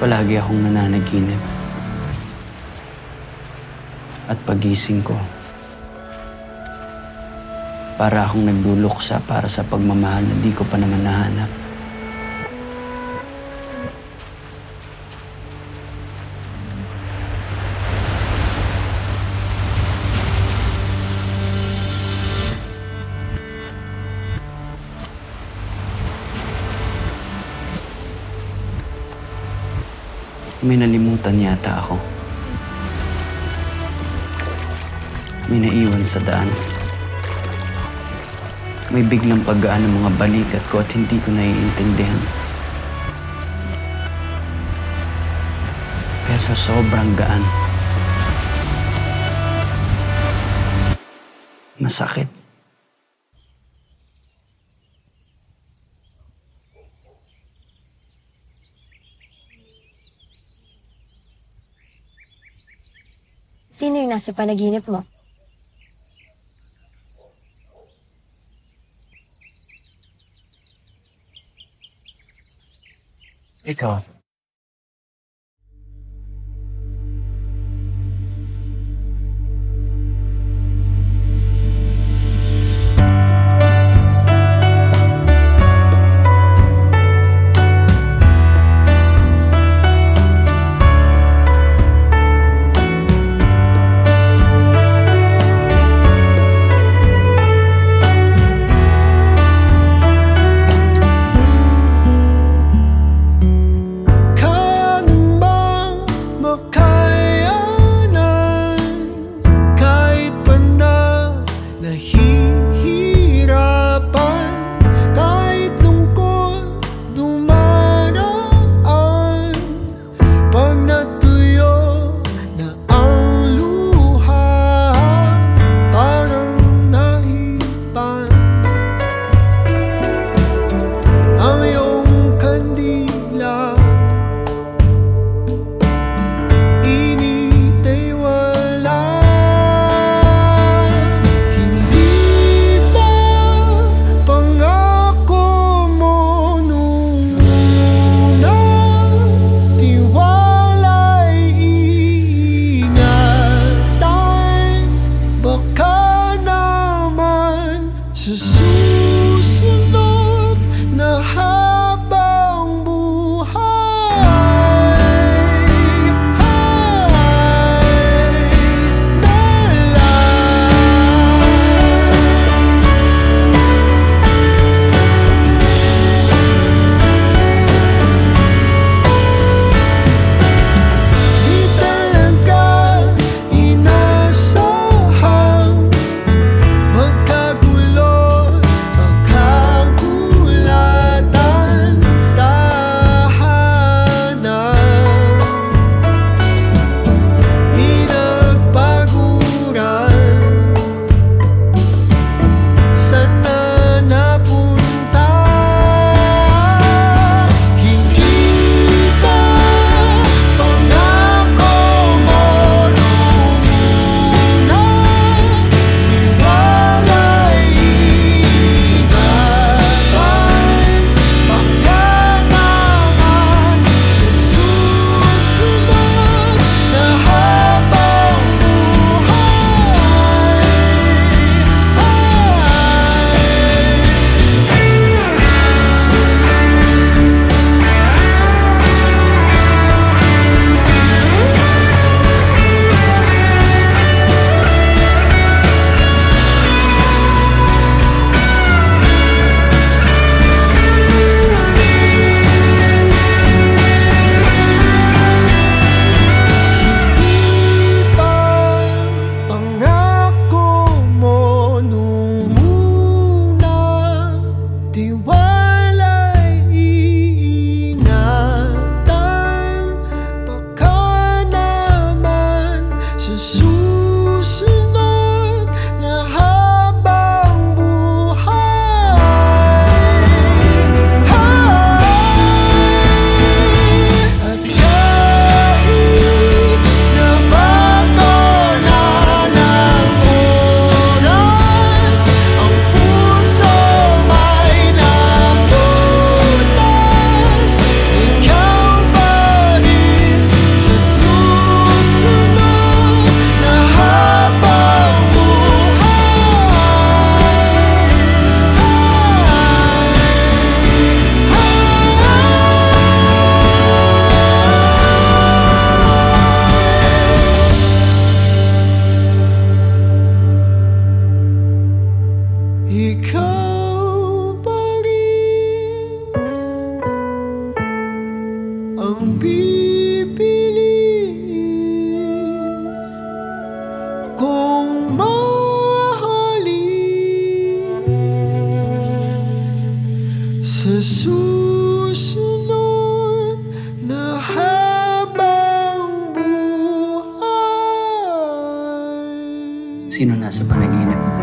Palagi akong nananaginip. At pagising ko, para akong nagluluksa para sa pagmamahal na di ko pa naman nahanap. May nalimutan yata ako. May naiwan sa daan. May biglang paggaan ng mga balikat ko at hindi ko naiintindihan. Kaya sa sobrang gaan, masakit. Sino yung nasa panaginip mo? Ikaw. Sino nasa panaginip?